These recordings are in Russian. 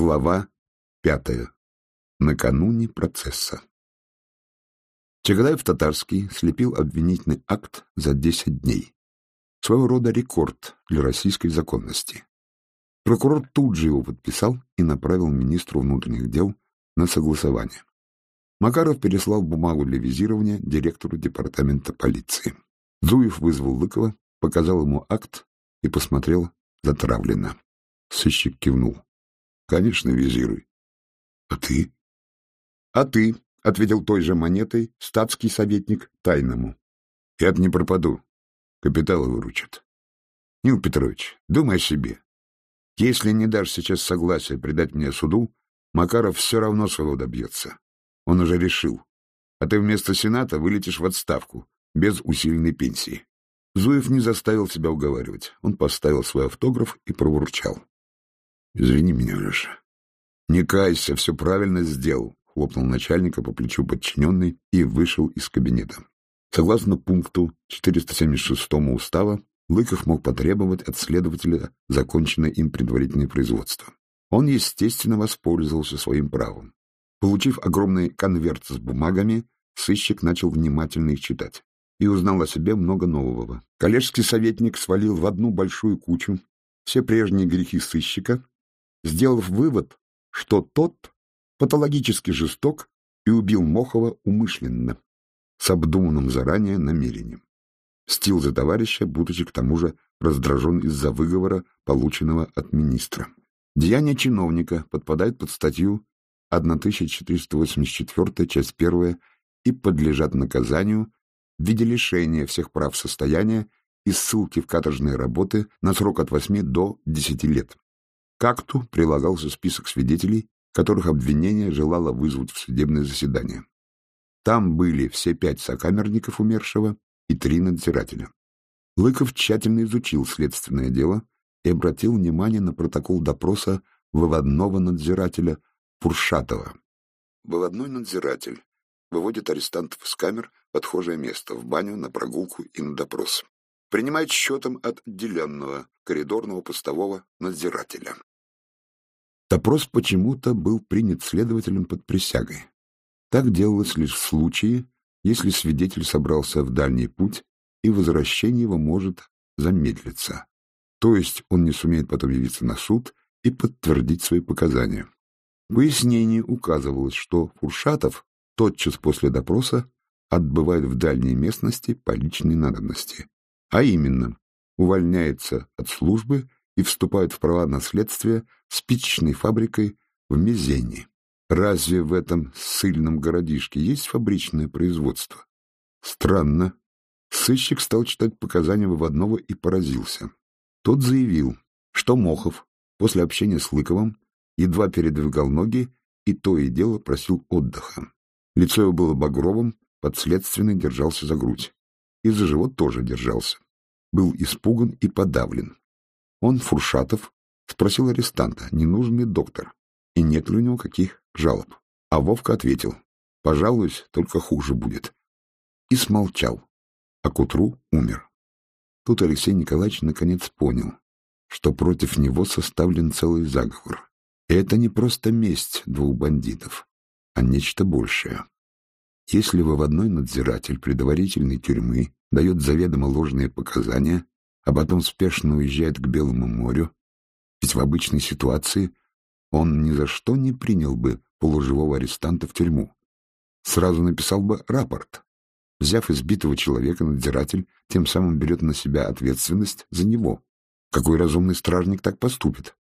Глава пятая. Накануне процесса. Чагадаев-Татарский слепил обвинительный акт за десять дней. Своего рода рекорд для российской законности. Прокурор тут же его подписал и направил министру внутренних дел на согласование. Макаров переслал бумагу для визирования директору департамента полиции. Зуев вызвал Лыкова, показал ему акт и посмотрел затравленно. Сыщик кивнул. — Конечно, визируй. — А ты? — А ты, — ответил той же монетой статский советник тайному. — Я не пропаду. Капиталы выручат. — Нил Петрович, думай о себе. Если не дашь сейчас согласия предать мне суду, Макаров все равно своего добьется. Он уже решил. А ты вместо Сената вылетишь в отставку, без усиленной пенсии. Зуев не заставил себя уговаривать. Он поставил свой автограф и пробурчал. — Извини меня, Леша. — Не кайся, все правильно сделал, — хлопнул начальника по плечу подчиненный и вышел из кабинета. Согласно пункту 476 устава, Лыков мог потребовать от следователя законченное им предварительное производство. Он, естественно, воспользовался своим правом. Получив огромный конверт с бумагами, сыщик начал внимательно их читать и узнал о себе много нового. Коллежский советник свалил в одну большую кучу все прежние грехи сыщика, сделав вывод, что тот патологически жесток и убил Мохова умышленно, с обдуманным заранее намерением. Стил за товарища, будучи к тому же раздражен из-за выговора, полученного от министра. Деяния чиновника подпадают под статью 1484, часть 1 и подлежат наказанию в виде лишения всех прав состояния и ссылки в каторжные работы на срок от 8 до 10 лет. К акту прилагался список свидетелей, которых обвинение желало вызвать в судебное заседание. Там были все пять сокамерников умершего и три надзирателя. Лыков тщательно изучил следственное дело и обратил внимание на протокол допроса выводного надзирателя Пуршатова. Выводной надзиратель выводит арестантов из камер в отхожее место, в баню, на прогулку и на допрос. Принимает счетом от отделенного коридорного постового надзирателя. Допрос почему-то был принят следователем под присягой. Так делалось лишь в случае, если свидетель собрался в дальний путь, и возвращение его может замедлиться. То есть он не сумеет потом явиться на суд и подтвердить свои показания. В пояснении указывалось, что Фуршатов тотчас после допроса отбывает в дальней местности по личной надобности, а именно увольняется от службы и вступает в права наследствия спичечной фабрикой в Мезене. Разве в этом сыльном городишке есть фабричное производство? Странно. Сыщик стал читать показания выводного и поразился. Тот заявил, что Мохов после общения с Лыковым едва передвигал ноги и то и дело просил отдыха. Лицо его было багровым, подследственный держался за грудь. И за живот тоже держался. Был испуган и подавлен. Он, Фуршатов, спросил арестанта, не нужен ли доктор, и нет ли у него каких жалоб. А Вовка ответил, пожалуюсь, только хуже будет. И смолчал, а к утру умер. Тут Алексей Николаевич наконец понял, что против него составлен целый заговор. И это не просто месть двух бандитов, а нечто большее. Если выводной надзиратель предварительной тюрьмы дает заведомо ложные показания, а потом спешно уезжает к Белому морю, ведь в обычной ситуации он ни за что не принял бы полуживого арестанта в тюрьму. Сразу написал бы рапорт. Взяв избитого человека, надзиратель тем самым берет на себя ответственность за него. Какой разумный стражник так поступит?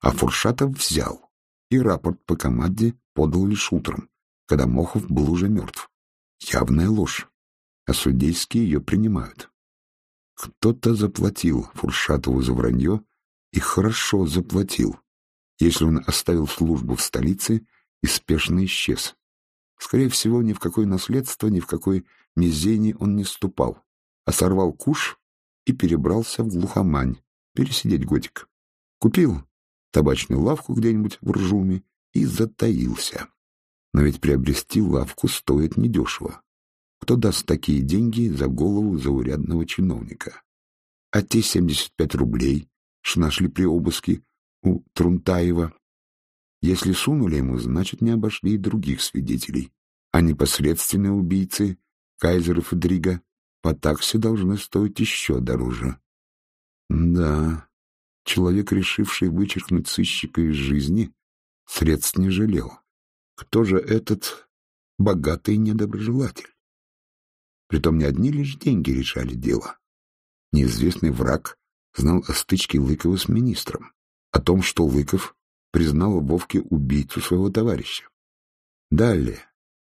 А Фуршатов взял, и рапорт по команде подал лишь утром, когда Мохов был уже мертв. Явная ложь, а судейские ее принимают. Кто-то заплатил Фуршатову за вранье и хорошо заплатил, если он оставил службу в столице и спешно исчез. Скорее всего, ни в какое наследство, ни в какой мизени он не ступал, а сорвал куш и перебрался в глухомань, пересидеть годик. Купил табачную лавку где-нибудь в Ржуме и затаился. Но ведь приобрести лавку стоит недешево. Кто даст такие деньги за голову заурядного чиновника? А те 75 рублей, что нашли при обыске у Трунтаева, Если сунули ему, значит, не обошли и других свидетелей. А непосредственные убийцы, Кайзер и Федрига, по такси должны стоить еще дороже. Да, человек, решивший вычеркнуть сыщика из жизни, средств не жалел. Кто же этот богатый недоброжелатель? Притом не одни лишь деньги решали дело. Неизвестный враг знал о стычке Лыкова с министром, о том, что Лыков признал Вовке убийцу своего товарища. Далее,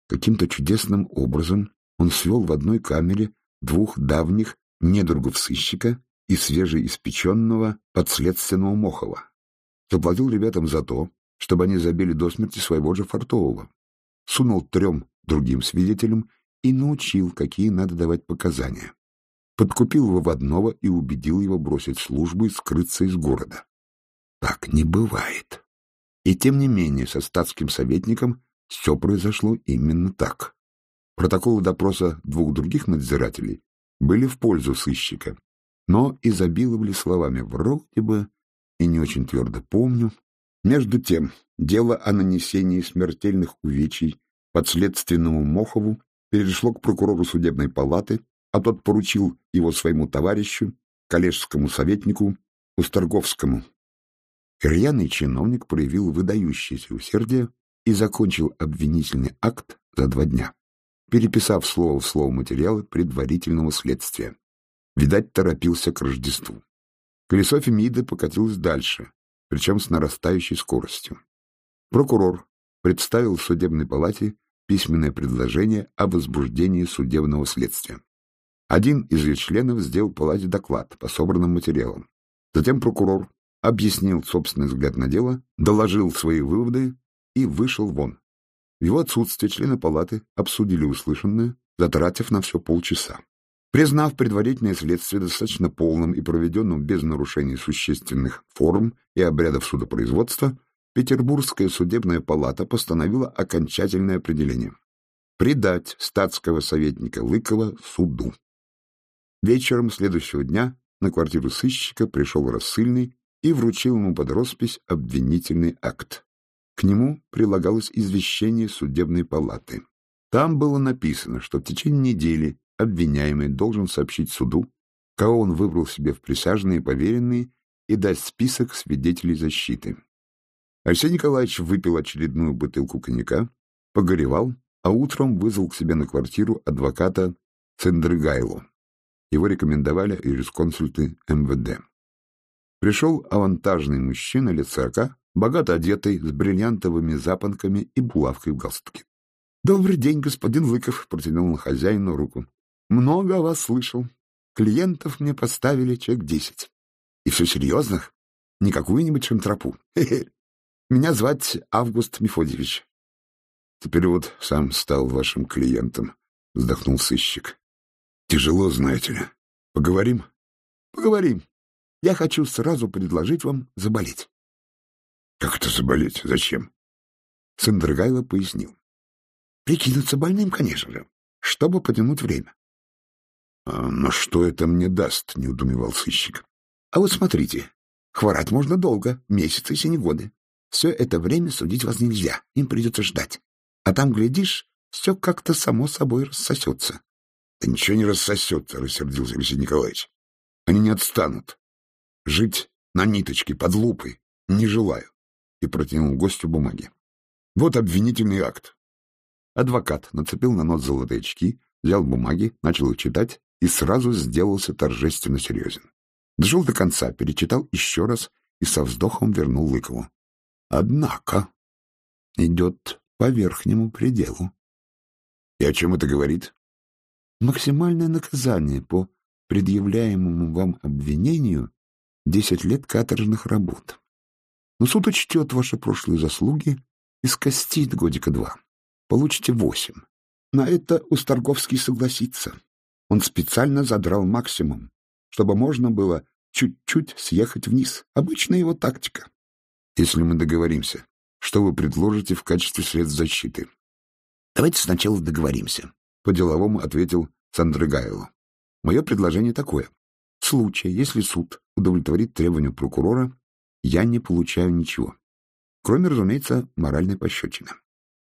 каким-то чудесным образом он свел в одной камере двух давних недругов сыщика и свежеиспеченного подследственного Мохова. Заплатил ребятам за то, чтобы они забили до смерти своего же Фартового. Сунул трем другим свидетелям и научил, какие надо давать показания. Подкупил выводного и убедил его бросить службу и скрыться из города. Так не бывает. И тем не менее со статским советником все произошло именно так. Протоколы допроса двух других надзирателей были в пользу сыщика, но изобиловали словами «вроде бы» и не очень твердо помню. Между тем, дело о нанесении смертельных увечий подследственному Мохову перешло к прокурору судебной палаты, а тот поручил его своему товарищу, коллежскому советнику, Усторговскому, Рьяный чиновник проявил выдающееся усердие и закончил обвинительный акт за два дня, переписав слово в слово материалы предварительного следствия. Видать, торопился к Рождеству. Колесо Фемиды покатилось дальше, причем с нарастающей скоростью. Прокурор представил в судебной палате письменное предложение о возбуждении судебного следствия. Один из ее членов сделал палате доклад по собранным материалам. Затем прокурор объяснил собственный взгляд на дело, доложил свои выводы и вышел вон. В его отсутствие члены палаты обсудили услышанное, затратив на все полчаса. Признав предварительное следствие достаточно полным и проведенным без нарушений существенных форм и обрядов судопроизводства, Петербургская судебная палата постановила окончательное определение — предать статского советника Лыкова суду. Вечером следующего дня на квартиру сыщика пришел рассыльный и вручил ему под роспись обвинительный акт. К нему прилагалось извещение судебной палаты. Там было написано, что в течение недели обвиняемый должен сообщить суду, кого он выбрал себе в присяжные поверенные и дать список свидетелей защиты. Алексей Николаевич выпил очередную бутылку коньяка, погоревал, а утром вызвал к себе на квартиру адвоката Цендрыгайло. Его рекомендовали юрисконсульты МВД. Пришел авантажный мужчина лет сорока, богато одетый, с бриллиантовыми запонками и булавкой в галстуке. — Добрый день, господин Лыков, — протянул на хозяину руку. — Много о вас слышал. Клиентов мне поставили человек десять. И все серьезных? Не какую-нибудь шантропу. Меня звать Август Мефодьевич. — Теперь вот сам стал вашим клиентом, — вздохнул сыщик. — Тяжело, знаете ли. Поговорим? — Поговорим. Я хочу сразу предложить вам заболеть. — Как это заболеть? Зачем? Сандрагайло пояснил. — Прикинуться больным, конечно же, чтобы потянуть время. А, — Но что это мне даст? — не удумевал сыщик. — А вот смотрите, хворать можно долго, месяцы, если не годы. Все это время судить вас нельзя, им придется ждать. А там, глядишь, все как-то само собой рассосется. — Да ничего не рассосется, — рассердился Алексей Николаевич. — Они не отстанут. Жить на ниточке под лупой не желаю. И протянул гостю бумаги. Вот обвинительный акт. Адвокат нацепил на нос золотые очки, взял бумаги, начал их читать и сразу сделался торжественно серьезен. Дошел до конца, перечитал еще раз и со вздохом вернул Лыкову. Однако идет по верхнему пределу. И о чем это говорит? Максимальное наказание по предъявляемому вам обвинению десять лет каторжных работ. Но суд учтет ваши прошлые заслуги и скостит годика два. Получите восемь. На это Усторговский согласится. Он специально задрал максимум, чтобы можно было чуть-чуть съехать вниз. Обычная его тактика. Если мы договоримся, что вы предложите в качестве средств защиты? Давайте сначала договоримся. По-деловому ответил Сандрыгайло. Мое предложение такое. В случае, если суд удовлетворит требованию прокурора, я не получаю ничего. кроме, разумеется, моральной пощечины.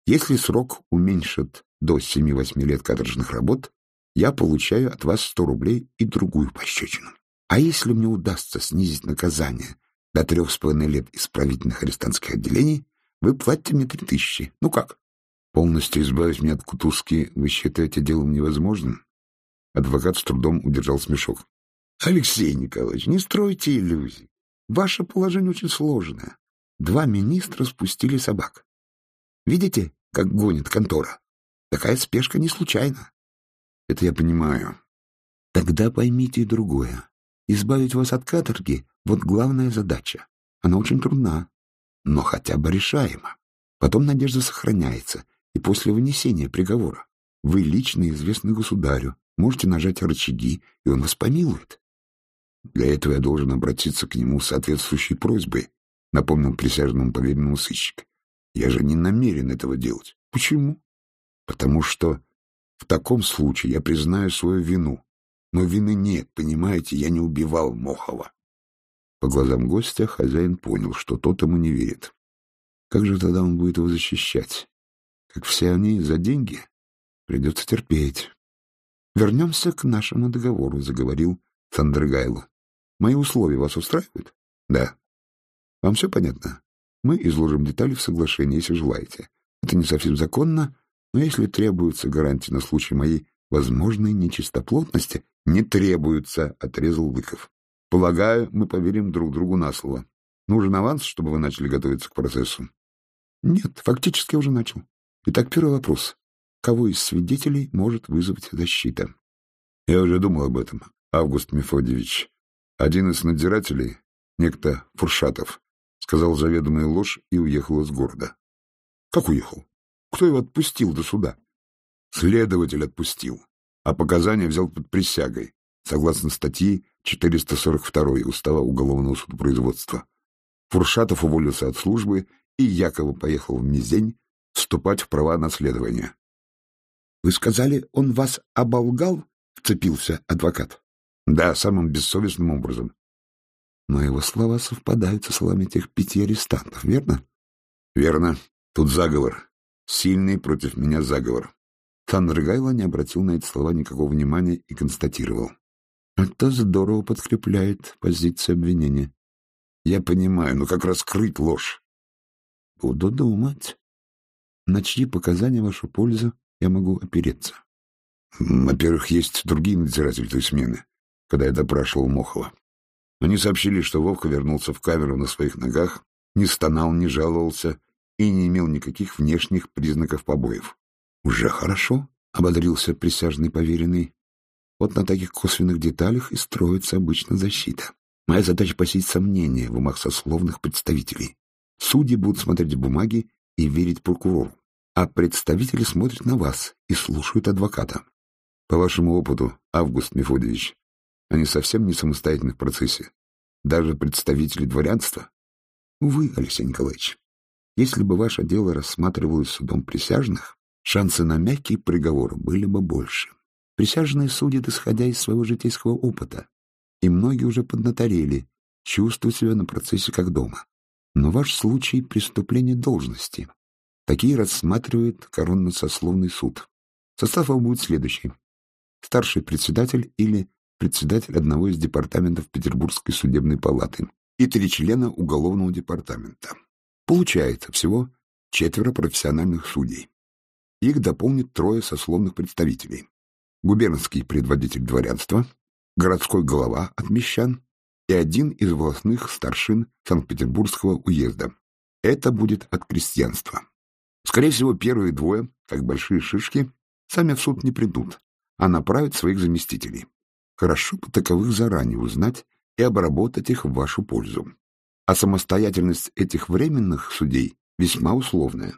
Если срок уменьшат до 7-8 лет каторжных работ, я получаю от вас 100 рублей и другую пощечину. А если мне удастся снизить наказание до трех с половиной лет исправительных арестантских отделений, вы платите мне три тысячи. Ну как? Полностью избавить меня от кутузки вы считаете делом невозможным? Адвокат с трудом удержал смешок. Алексей Николаевич, не стройте иллюзий. Ваше положение очень сложное. Два министра спустили собак. Видите, как гонит контора? Такая спешка не случайна. Это я понимаю. Тогда поймите и другое. Избавить вас от каторги — вот главная задача. Она очень трудна, но хотя бы решаема. Потом надежда сохраняется, и после вынесения приговора вы лично известны государю, можете нажать рычаги, и он вас помилует. Для этого я должен обратиться к нему с соответствующей просьбой, напомнил присяжному поверенному сыщик. Я же не намерен этого делать. Почему? Потому что в таком случае я признаю свою вину. Но вины нет, понимаете, я не убивал Мохова. По глазам гостя хозяин понял, что тот ему не верит. Как же тогда он будет его защищать? Как все они за деньги? Придется терпеть. Вернемся к нашему договору, заговорил Сандргайло. Мои условия вас устраивают? Да. Вам все понятно? Мы изложим детали в соглашении, если желаете. Это не совсем законно, но если требуется гарантии на случай моей возможной нечистоплотности, не требуется, — отрезал Лыков. Полагаю, мы поверим друг другу на слово. Нужен аванс, чтобы вы начали готовиться к процессу? Нет, фактически уже начал. Итак, первый вопрос. Кого из свидетелей может вызвать защита? Я уже думал об этом, Август Мефодьевич. Один из надзирателей, некто Фуршатов, сказал заведомую ложь и уехал из города. Как уехал? Кто его отпустил до суда? Следователь отпустил, а показания взял под присягой, согласно статьи 442 Устава Уголовного судопроизводства. Фуршатов уволился от службы и якобы поехал в Мизень вступать в права наследования. — Вы сказали, он вас оболгал? — вцепился адвокат. Да, самым бессовестным образом. Но его слова совпадают со словами тех пяти арестантов, верно? Верно. Тут заговор. Сильный против меня заговор. Сандргайло не обратил на эти слова никакого внимания и констатировал. Это здорово подкрепляет позиции обвинения. Я понимаю, но как раскрыть ложь? Буду думать. На чьи показания вашу пользу я могу опереться? Во-первых, есть другие надзиратели той смены когда я допрашивал Мохова. Они сообщили, что Вовка вернулся в камеру на своих ногах, не стонал, не жаловался и не имел никаких внешних признаков побоев. «Уже хорошо», — ободрился присяжный поверенный. «Вот на таких косвенных деталях и строится обычно защита. Моя задача посеять сомнения в умах сословных представителей. Судьи будут смотреть бумаги и верить прокурору, а представители смотрят на вас и слушают адвоката. По вашему опыту, Август Мефодьевич, они совсем не самостоятельны в процессе. Даже представители дворянства. Увы, Алексей Николаевич, если бы ваше дело рассматривалось судом присяжных, шансы на мягкий приговор были бы больше. Присяжные судят, исходя из своего житейского опыта, и многие уже поднаторели, чувствуют себя на процессе как дома. Но ваш случай — преступление должности. Такие рассматривает коронно-сословный суд. Состав его будет следующий. Старший председатель или председатель одного из департаментов Петербургской судебной палаты и три члена уголовного департамента. Получается всего четверо профессиональных судей. Их дополнит трое сословных представителей. Губернский предводитель дворянства, городской голова от мещан и один из волосных старшин Санкт-Петербургского уезда. Это будет от крестьянства. Скорее всего, первые двое, как большие шишки, сами в суд не придут, а направят своих заместителей. Хорошо бы таковых заранее узнать и обработать их в вашу пользу. А самостоятельность этих временных судей весьма условная.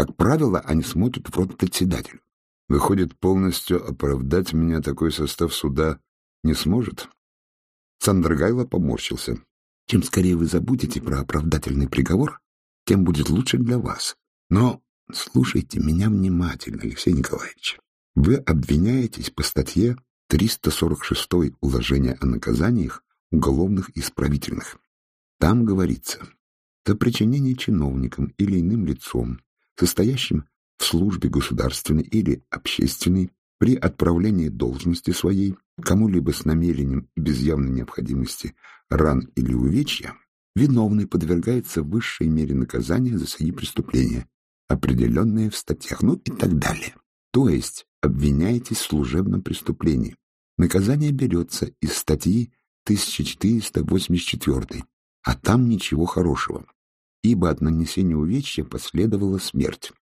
Как правило, они смотрят в рот председателю. Выходит, полностью оправдать меня такой состав суда не сможет? Сандргайло поморщился. Чем скорее вы забудете про оправдательный приговор, тем будет лучше для вас. Но слушайте меня внимательно, Алексей Николаевич. Вы обвиняетесь по статье 346 уложение о наказаниях уголовных и исправительных. Там говорится, за причинение чиновникам или иным лицом, состоящим в службе государственной или общественной, при отправлении должности своей кому-либо с намерением и без явной необходимости ран или увечья, виновный подвергается высшей мере наказания за свои преступления, определенные в статьях, ну и так далее. То есть обвиняетесь в служебном преступлении. Наказание берется из статьи 1484, а там ничего хорошего, ибо от нанесения увечья последовала смерть.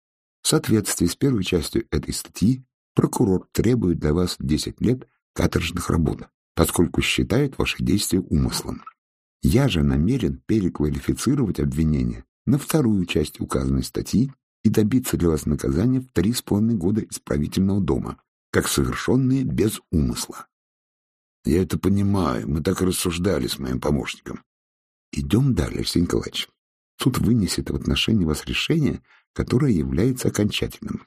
В соответствии с первой частью этой статьи прокурор требует для вас 10 лет каторжных работ, поскольку считает ваши действия умыслом. Я же намерен переквалифицировать обвинение на вторую часть указанной статьи и добиться для вас наказания в три с половиной года исправительного дома, как совершенные без умысла. Я это понимаю, мы так рассуждали с моим помощником. Идем далее, Алексей Николаевич. Суд вынесет в отношении вас решение, которое является окончательным.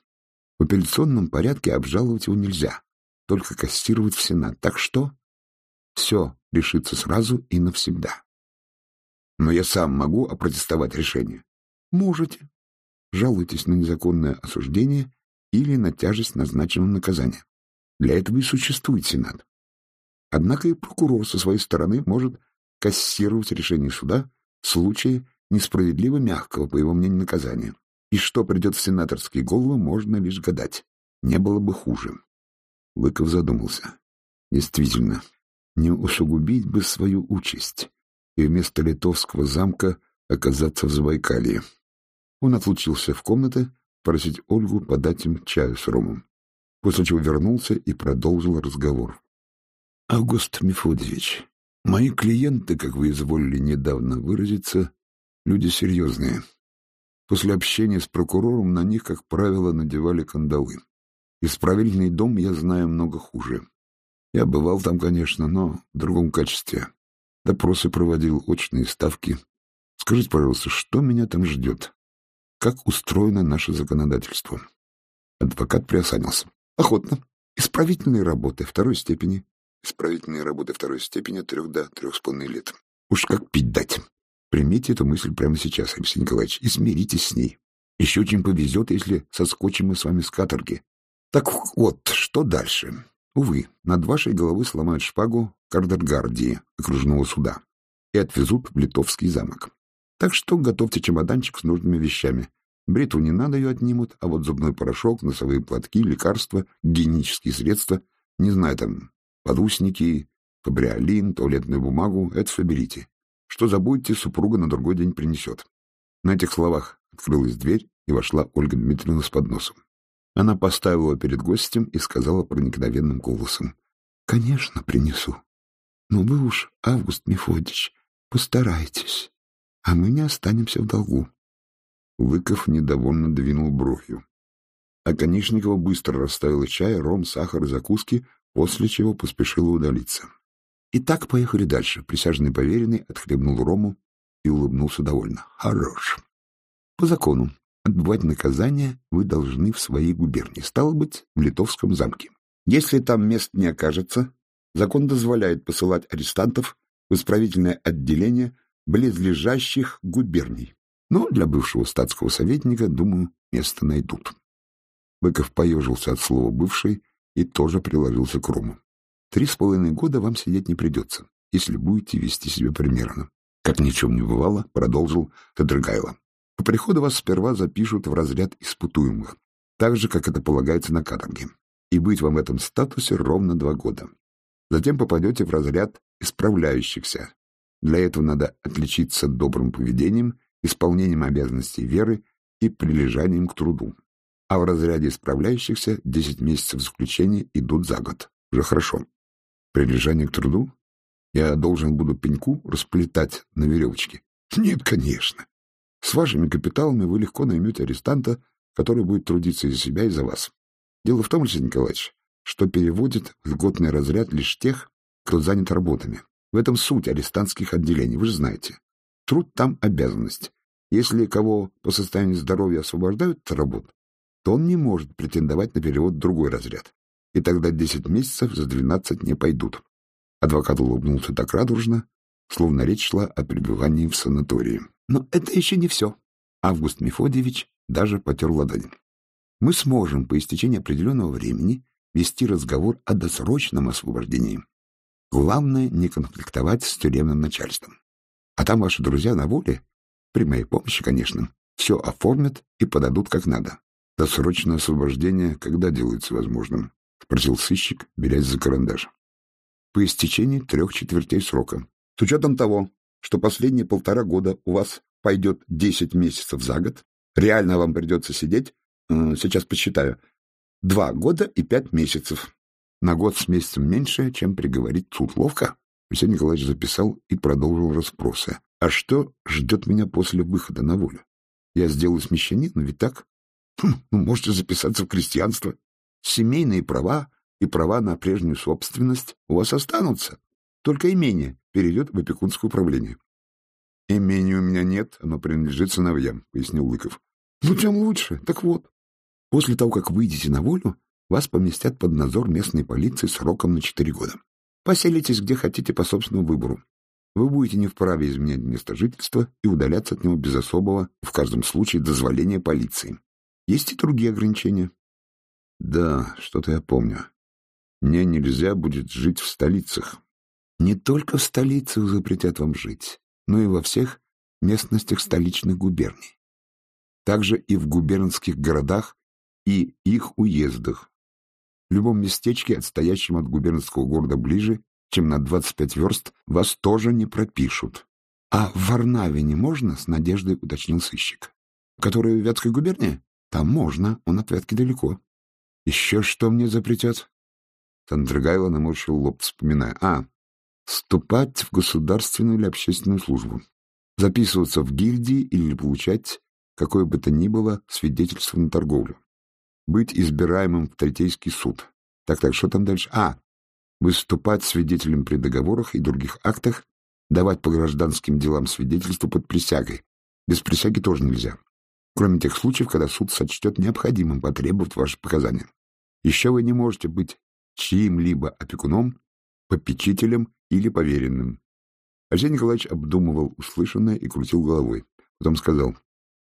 В апелляционном порядке обжаловать его нельзя, только кассировать в Сенат. Так что все решится сразу и навсегда. Но я сам могу опротестовать решение. Можете. Жалуйтесь на незаконное осуждение или на тяжесть назначенного наказания. Для этого и существует Сенат. Однако и прокурор со своей стороны может кассировать решение суда в случае несправедливо мягкого, по его мнению, наказания. И что придет в сенаторские головы, можно лишь гадать. Не было бы хуже. Лыков задумался. Действительно, не усугубить бы свою участь и вместо литовского замка оказаться в Забайкалье. Он отлучился в комнаты просить Ольгу подать им чаю с ромом, после чего вернулся и продолжил разговор. — Август Мефодьевич, мои клиенты, как вы изволили недавно выразиться, люди серьезные. После общения с прокурором на них, как правило, надевали кандалы. Исправительный дом я знаю много хуже. Я бывал там, конечно, но в другом качестве. Допросы проводил, очные ставки. Скажите, пожалуйста, что меня там ждет? Как устроено наше законодательство? Адвокат приосанился. Охотно. Исправительные работы второй степени. Исправительные работы второй степени трех до трех с половиной лет. Уж как пить дать. Примите эту мысль прямо сейчас, Алексей Николаевич, и смиритесь с ней. Еще очень повезет, если соскочим мы с вами с каторги. Так вот, что дальше? Увы, над вашей головой сломают шпагу Кардергардии, окружного суда, и отвезут в Литовский замок. Так что готовьте чемоданчик с нужными вещами. Бритву не надо ее отнимут, а вот зубной порошок, носовые платки, лекарства, гигиенические средства, не знаю, там, подусники, кабриолин, туалетную бумагу — это все берите. Что забудете, супруга на другой день принесет. На этих словах открылась дверь, и вошла Ольга Дмитриевна с подносом. Она поставила перед гостем и сказала проникновенным голосом. — Конечно, принесу. Но вы уж, Август Мефодич, постарайтесь, а мы не останемся в долгу. Лыков недовольно двинул бровью. А Конечникова быстро расставила чай, ром, сахар и закуски, после чего поспешила удалиться. И так поехали дальше. Присяжный поверенный отхлебнул рому и улыбнулся довольно. Хорош. По закону, Отбывать наказание вы должны в своей губернии, стало быть, в Литовском замке. Если там мест не окажется, закон дозволяет посылать арестантов в исправительное отделение близлежащих губерний. Но для бывшего статского советника, думаю, место найдут. Быков поежился от слова «бывший» и тоже приложился к Рому. Три с половиной года вам сидеть не придется, если будете вести себя примерно. Как ни чем не бывало, продолжил Кадргайло. По приходу вас сперва запишут в разряд испытуемых, так же, как это полагается на каторге, и быть вам в этом статусе ровно два года. Затем попадете в разряд исправляющихся. Для этого надо отличиться добрым поведением, исполнением обязанностей веры и прилежанием к труду. А в разряде исправляющихся 10 месяцев заключения идут за год. Уже хорошо. Прилежание к труду? Я должен буду пеньку расплетать на веревочке? Нет, конечно. С вашими капиталами вы легко наймете арестанта, который будет трудиться за себя и за вас. Дело в том, Алексей Николаевич, что переводит в льготный разряд лишь тех, кто занят работами. В этом суть арестантских отделений, вы же знаете. Труд там обязанность. Если кого по состоянию здоровья освобождают от работ, то он не может претендовать на перевод в другой разряд. И тогда 10 месяцев за 12 не пойдут. Адвокат улыбнулся так радужно, словно речь шла о пребывании в санатории. Но это еще не все. Август Мефодьевич даже потер ладонь. Мы сможем по истечении определенного времени вести разговор о досрочном освобождении. Главное не конфликтовать с тюремным начальством. А там ваши друзья на воле, при моей помощи, конечно, все оформят и подадут как надо. Досрочное освобождение когда делается возможным? — спросил сыщик, берясь за карандаш. По истечении трех четвертей срока. С учетом того, что последние полтора года у вас пойдет десять месяцев за год, реально вам придется сидеть, э, сейчас посчитаю, два года и пять месяцев. На год с месяцем меньше, чем приговорить суд. Ловко? Алексей Николаевич записал и продолжил расспросы. А что ждет меня после выхода на волю? Я сделаю смещение, но ведь так? Хм, ну, можете записаться в крестьянство. Семейные права и права на прежнюю собственность у вас останутся. Только имение перейдет в опекунское управление. Имения у меня нет, оно принадлежит сыновьям, — пояснил Лыков. Ну, тем лучше. Так вот, после того, как выйдете на волю, вас поместят под надзор местной полиции сроком на четыре года. Поселитесь где хотите по собственному выбору. Вы будете не вправе изменять место жительства и удаляться от него без особого, в каждом случае, дозволения полиции. Есть и другие ограничения. Да, что-то я помню. Мне нельзя будет жить в столицах. Не только в столицах запретят вам жить, но и во всех местностях столичных губерний. Также и в губернских городах и их уездах, в любом местечке, отстоящем от губернского города ближе, чем на 25 верст, вас тоже не пропишут. А в Варнавине можно, с надеждой уточнил сыщик. Который в Вятской губернии? Там можно, он от Вятки далеко. Еще что мне запретят? Сандрагайло наморщил лоб, вспоминая. А, вступать в государственную или общественную службу. Записываться в гильдии или получать какое бы то ни было свидетельство на торговлю быть избираемым в Третейский суд. Так-так, что там дальше? А, выступать свидетелем при договорах и других актах, давать по гражданским делам свидетельство под присягой. Без присяги тоже нельзя. Кроме тех случаев, когда суд сочтет необходимым потребовать ваши показания. Еще вы не можете быть чьим-либо опекуном, попечителем или поверенным. Арсений Николаевич обдумывал услышанное и крутил головой. Потом сказал,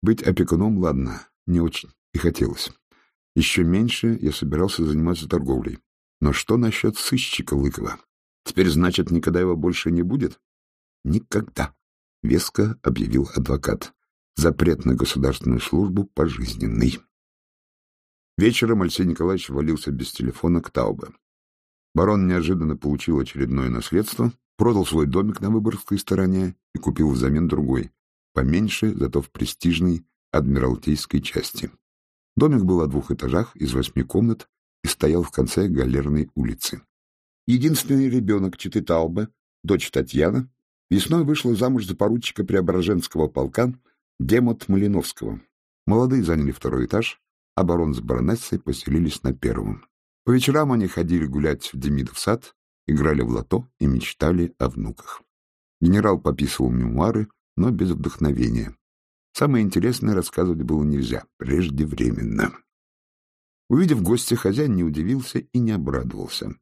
быть опекуном, ладно, не очень и хотелось. Еще меньше я собирался заниматься торговлей. Но что насчет сыщика Лыкова? Теперь, значит, никогда его больше не будет? Никогда, — веско объявил адвокат. Запрет на государственную службу пожизненный. Вечером Алексей Николаевич валился без телефона к Таубе. Барон неожиданно получил очередное наследство, продал свой домик на Выборгской стороне и купил взамен другой, поменьше, зато в престижной адмиралтейской части. Домик был о двух этажах, из восьми комнат и стоял в конце галерной улицы. Единственный ребенок Читы Таубе, дочь Татьяна, весной вышла замуж за поручика Преображенского полка Демот Малиновского. Молодые заняли второй этаж, а барон с баронессой поселились на первом. По вечерам они ходили гулять в Демидов сад, играли в лото и мечтали о внуках. Генерал пописывал мемуары, но без вдохновения. Самое интересное рассказывать было нельзя, преждевременно. Увидев гостя, хозяин не удивился и не обрадовался.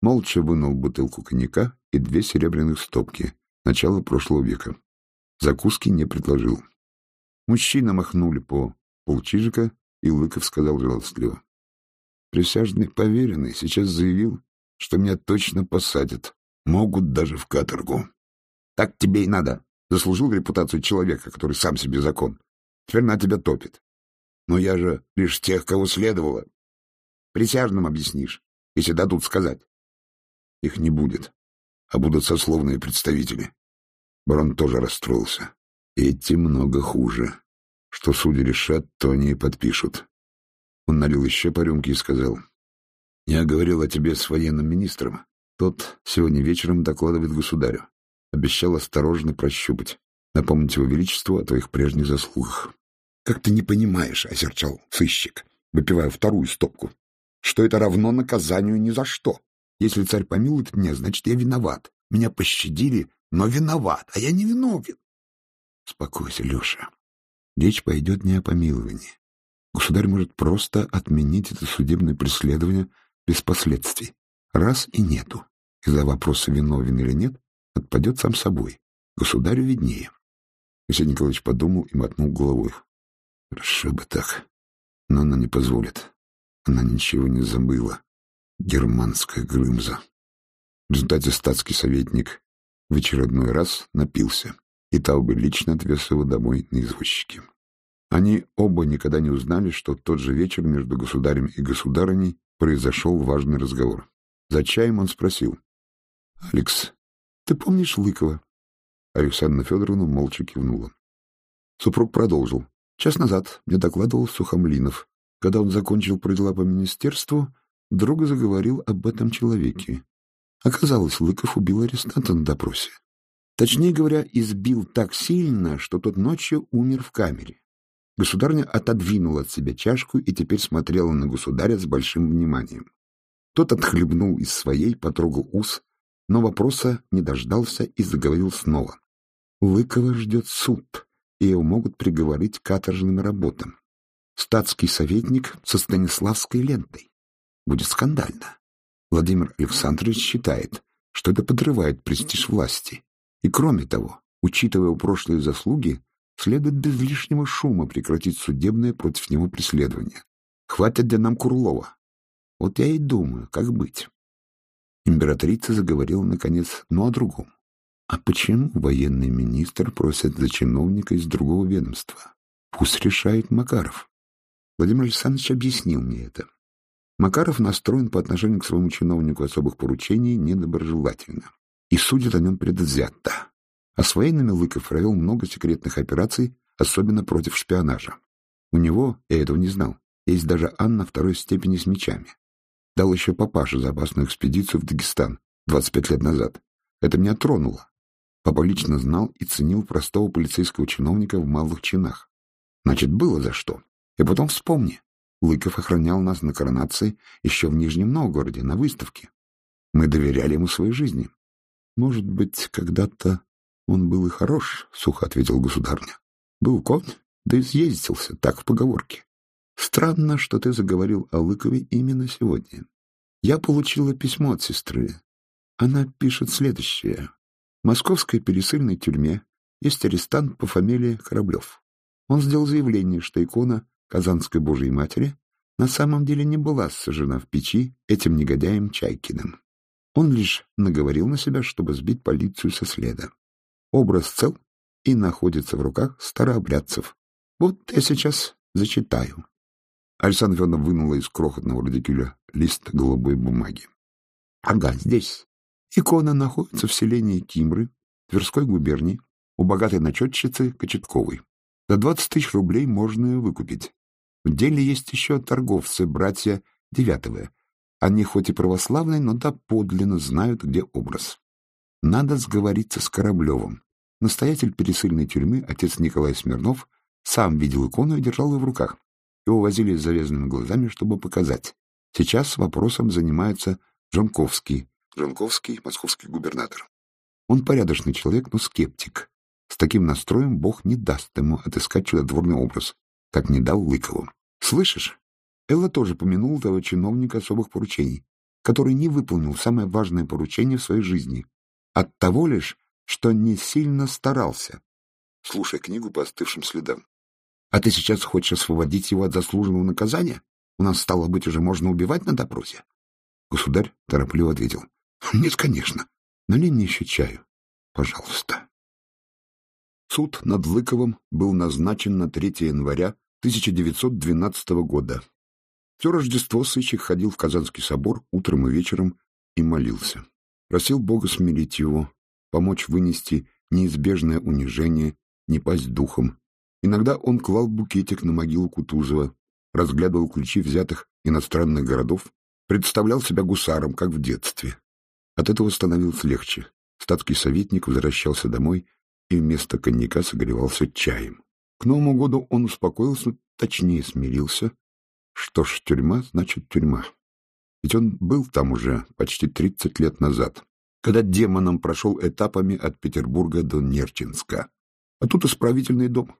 Молча вынул бутылку коньяка и две серебряных стопки начала прошлого века. Закуски не предложил. Мужчины махнули по полчижика, и Лыков сказал жалостливо. Присяжный поверенный сейчас заявил, что меня точно посадят, могут даже в каторгу. — Так тебе и надо, Заслужил репутацию человека, который сам себе закон. Теперь на тебя топит. Но я же лишь тех, кого следовало. Присяжным объяснишь, если дадут сказать. Их не будет, а будут сословные представители. Барон тоже расстроился. Эти много хуже. Что судьи решат, то и подпишут. Он налил еще по рюмке и сказал. Я говорил о тебе с военным министром. Тот сегодня вечером докладывает государю обещал осторожно прощупать, напомнить его величеству о твоих прежних заслугах. — Как ты не понимаешь, — осерчал сыщик, выпивая вторую стопку, — что это равно наказанию ни за что. Если царь помилует меня, значит, я виноват. Меня пощадили, но виноват, а я не виновен. Успокойся, Леша. Речь пойдет не о помиловании. Государь может просто отменить это судебное преследование без последствий. Раз и нету. Из-за вопроса, виновен или нет, отпадет сам собой. Государю виднее. Алексей Николаевич подумал и мотнул головой. Хорошо бы так. Но она не позволит. Она ничего не забыла. Германская Грымза. В результате статский советник в очередной раз напился, и Таубе лично отвез его домой на извозчике. Они оба никогда не узнали, что тот же вечер между государем и государыней произошел важный разговор. За чаем он спросил. — Алекс, ты помнишь Лыкова? Александра Федоровна молча кивнула. Супруг продолжил. Час назад мне докладывал Сухомлинов. Когда он закончил про по министерству, друг заговорил об этом человеке. Оказалось, Лыков убил арестанта на допросе. Точнее говоря, избил так сильно, что тот ночью умер в камере. Государня отодвинула от себя чашку и теперь смотрела на государя с большим вниманием. Тот отхлебнул из своей, потрогал ус, но вопроса не дождался и заговорил снова. Лыкова ждет суд, и его могут приговорить к каторжным работам. Статский советник со Станиславской лентой. Будет скандально. Владимир Александрович считает, что это подрывает престиж власти. И кроме того, учитывая прошлые заслуги, следует без лишнего шума прекратить судебное против него преследование. Хватит для нам Курлова. Вот я и думаю, как быть. Императрица заговорила, наконец, но о другом. А почему военный министр просит за чиновника из другого ведомства? Пусть решает Макаров. Владимир Александрович объяснил мне это. Макаров настроен по отношению к своему чиновнику особых поручений недоброжелательно и судит о нем предвзято. А с Лыков провел много секретных операций, особенно против шпионажа. У него, я этого не знал, есть даже Анна второй степени с мечами. Дал еще папаша за опасную экспедицию в Дагестан 25 лет назад. Это меня тронуло. Папа лично знал и ценил простого полицейского чиновника в малых чинах. Значит, было за что. И потом вспомни. Лыков охранял нас на коронации еще в Нижнем Новгороде, на выставке. Мы доверяли ему своей жизни. Может быть, когда-то он был и хорош, — сухо ответил государня. Был конь, да и съездился, так в поговорке. Странно, что ты заговорил о Лыкове именно сегодня. Я получила письмо от сестры. Она пишет следующее. В московской пересыльной тюрьме есть арестант по фамилии Кораблев. Он сделал заявление, что икона Казанской Божьей Матери на самом деле не была сожжена в печи этим негодяем Чайкиным. Он лишь наговорил на себя, чтобы сбить полицию со следа. Образ цел и находится в руках старообрядцев. Вот я сейчас зачитаю. Александр Федоровна вынула из крохотного радикюля лист голубой бумаги. Ага, здесь. Икона находится в селении Кимры, Тверской губернии, у богатой начетчицы Кочетковой. За двадцать тысяч рублей можно ее выкупить. В деле есть еще торговцы, братья Девятовые. Они хоть и православные, но доподлинно знают, где образ. Надо сговориться с Кораблевым. Настоятель пересыльной тюрьмы, отец Николай Смирнов, сам видел икону и держал ее в руках. Его возили с завязанными глазами, чтобы показать. Сейчас вопросом занимается Жонковский. Жонковский — московский губернатор. Он порядочный человек, но скептик. С таким настроем Бог не даст ему отыскать чудотворный образ, как не дал Лыкову. Слышишь? Элла тоже помянула того чиновника особых поручений, который не выполнил самое важное поручение в своей жизни. От того лишь, что не сильно старался. Слушай книгу по остывшим следам. А ты сейчас хочешь освободить его от заслуженного наказания? У нас, стало быть, уже можно убивать на допросе? Государь торопливо ответил. Нет, конечно. Налей мне еще чаю. Пожалуйста. Суд над Лыковым был назначен на 3 января 1912 года. Все Рождество сыщик ходил в Казанский собор утром и вечером и молился. Просил Бога смирить его, помочь вынести неизбежное унижение, не пасть духом. Иногда он клал букетик на могилу Кутузова, разглядывал ключи взятых иностранных городов, представлял себя гусаром, как в детстве. От этого становилось легче. Статский советник возвращался домой и вместо коньяка согревался чаем. К Новому году он успокоился, точнее смирился. Что ж, тюрьма значит тюрьма. Ведь он был там уже почти тридцать лет назад, когда демоном прошел этапами от Петербурга до Нерчинска. А тут исправительный дом.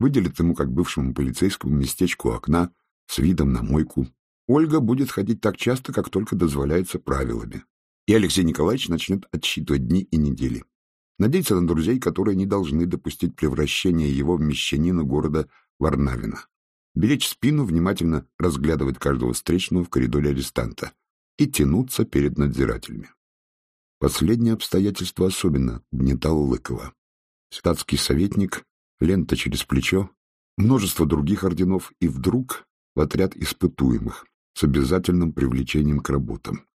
Выделит ему, как бывшему полицейскому, местечку окна с видом на мойку. Ольга будет ходить так часто, как только дозволяется правилами. И Алексей Николаевич начнет отсчитывать дни и недели. Надеяться на друзей, которые не должны допустить превращения его в мещанина города Варнавина. Беречь спину, внимательно разглядывать каждого встречного в коридоре арестанта и тянуться перед надзирателями. Последнее обстоятельство особенно гнетало Лыкова. Статский советник, лента через плечо, множество других орденов и вдруг в отряд испытуемых с обязательным привлечением к работам.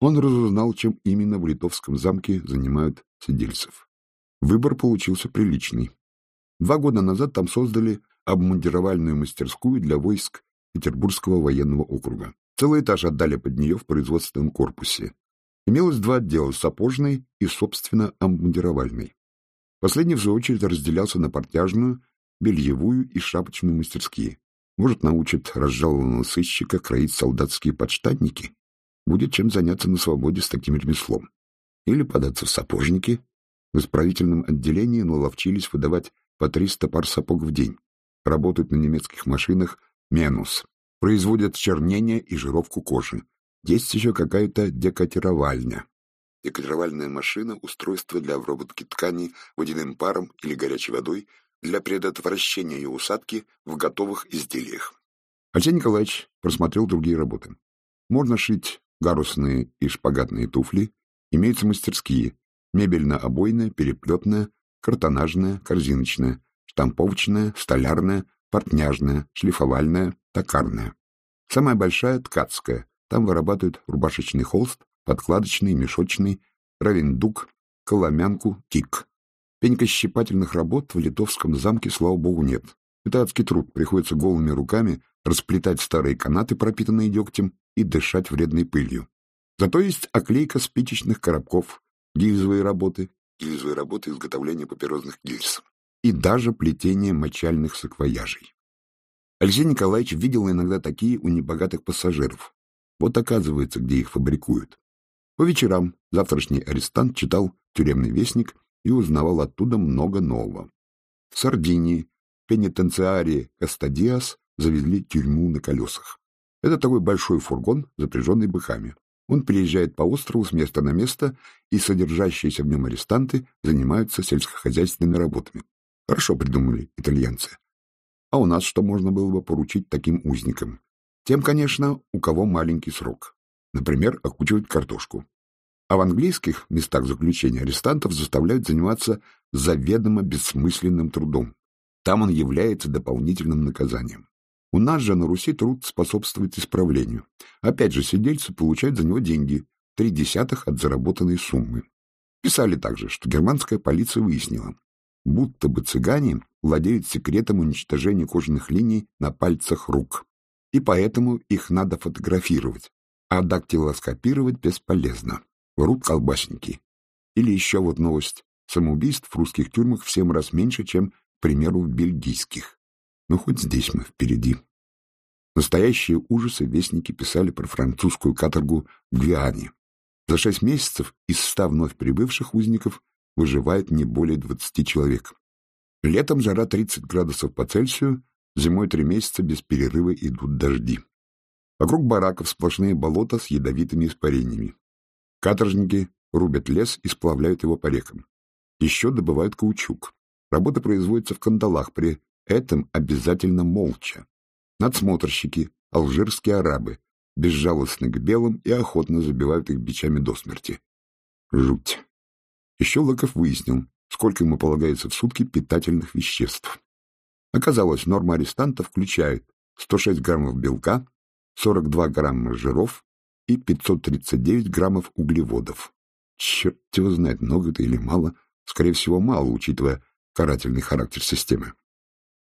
Он разузнал, чем именно в Литовском замке занимают сидельцев. Выбор получился приличный. Два года назад там создали обмундировальную мастерскую для войск Петербургского военного округа. Целый этаж отдали под нее в производственном корпусе. Имелось два отдела — сапожный и, собственно, обмундировальный. Последний, в свою очередь, разделялся на портяжную, бельевую и шапочную мастерские. Может, научит разжалованного сыщика кроить солдатские подштанники? Будет чем заняться на свободе с таким ремеслом. Или податься в сапожники. В исправительном отделении наловчились выдавать по 300 пар сапог в день. Работают на немецких машинах «Менус». Производят чернение и жировку кожи. Есть еще какая-то декатировальня. Декатировальная машина — устройство для обработки тканей водяным паром или горячей водой для предотвращения ее усадки в готовых изделиях. Алексей Николаевич просмотрел другие работы. Можно шить гарусные и шпагатные туфли, имеются мастерские, мебельно-обойная, переплетная, картонажная, корзиночная, штамповочная, столярная, портняжная, шлифовальная, токарная. Самая большая — ткацкая. Там вырабатывают рубашечный холст, подкладочный, мешочный, равендук, коломянку, кик. Пенькощипательных работ в литовском замке, слава богу, нет. Это адский труд, приходится голыми руками расплетать старые канаты, пропитанные дегтем, и дышать вредной пылью. Зато есть оклейка спичечных коробков, гильзовые работы, гильзовые работы изготовления папирозных гильз и даже плетение мочальных саквояжей. Алексей Николаевич видел иногда такие у небогатых пассажиров. Вот оказывается, где их фабрикуют. По вечерам завтрашний арестант читал «Тюремный вестник» и узнавал оттуда много нового. В Сардинии пенитенциарии Кастадиас завезли тюрьму на колесах. Это такой большой фургон, запряженный быками. Он приезжает по острову с места на место, и содержащиеся в нем арестанты занимаются сельскохозяйственными работами. Хорошо придумали итальянцы. А у нас что можно было бы поручить таким узникам? Тем, конечно, у кого маленький срок. Например, окучивать картошку. А в английских местах заключения арестантов заставляют заниматься заведомо бессмысленным трудом. Там он является дополнительным наказанием. У нас же на Руси труд способствует исправлению. Опять же, сидельцы получают за него деньги, три десятых от заработанной суммы. Писали также, что германская полиция выяснила, будто бы цыгане владеют секретом уничтожения кожаных линий на пальцах рук, и поэтому их надо фотографировать, а дактилоскопировать бесполезно. Врут колбасники. Или еще вот новость. Самоубийств в русских тюрьмах в семь раз меньше, чем, к примеру, в бельгийских. Но хоть здесь мы впереди. Настоящие ужасы вестники писали про французскую каторгу в Гвиане. За шесть месяцев из ста вновь прибывших узников выживает не более двадцати человек. Летом жара 30 градусов по Цельсию, зимой три месяца без перерыва идут дожди. Вокруг бараков сплошные болота с ядовитыми испарениями. Каторжники рубят лес и сплавляют его по рекам. Еще добывают каучук. Работа производится в кандалах, при этом обязательно молча. Надсмотрщики, алжирские арабы, безжалостны к белым и охотно забивают их бичами до смерти. Жуть. Еще Лыков выяснил, сколько ему полагается в сутки питательных веществ. Оказалось, норма арестанта включает 106 граммов белка, 42 грамма жиров, и 539 граммов углеводов. Черт его знает, много это или мало. Скорее всего, мало, учитывая карательный характер системы.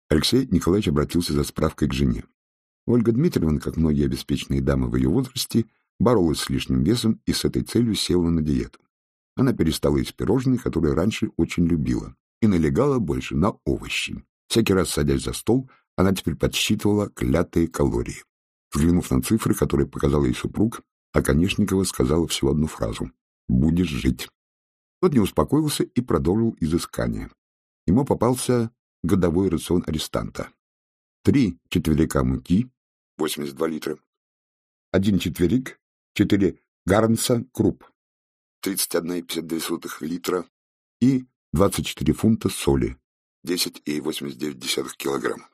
Алексей Николаевич обратился за справкой к жене. Ольга Дмитриевна, как многие обеспеченные дамы в ее возрасте, боролась с лишним весом и с этой целью села на диету. Она перестала есть пирожные, которые раньше очень любила, и налегала больше на овощи. Всякий раз, садясь за стол, она теперь подсчитывала клятые калории. Взглянув на цифры, которые показал ей супруг, Оконечникова сказала всего одну фразу «Будешь жить». Тот не успокоился и продолжил изыскание. Ему попался годовой рацион арестанта. Три четверика муки, 82 литра, один четверик, четыре гарнца круп, 31,52 литра и 24 фунта соли, 10,89 килограмм.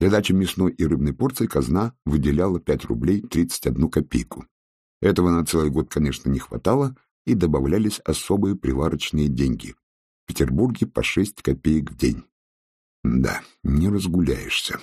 Для дачи мясной и рыбной порции казна выделяла 5 рублей 31 копейку. Этого на целый год, конечно, не хватало, и добавлялись особые приварочные деньги. В Петербурге по 6 копеек в день. Да, не разгуляешься.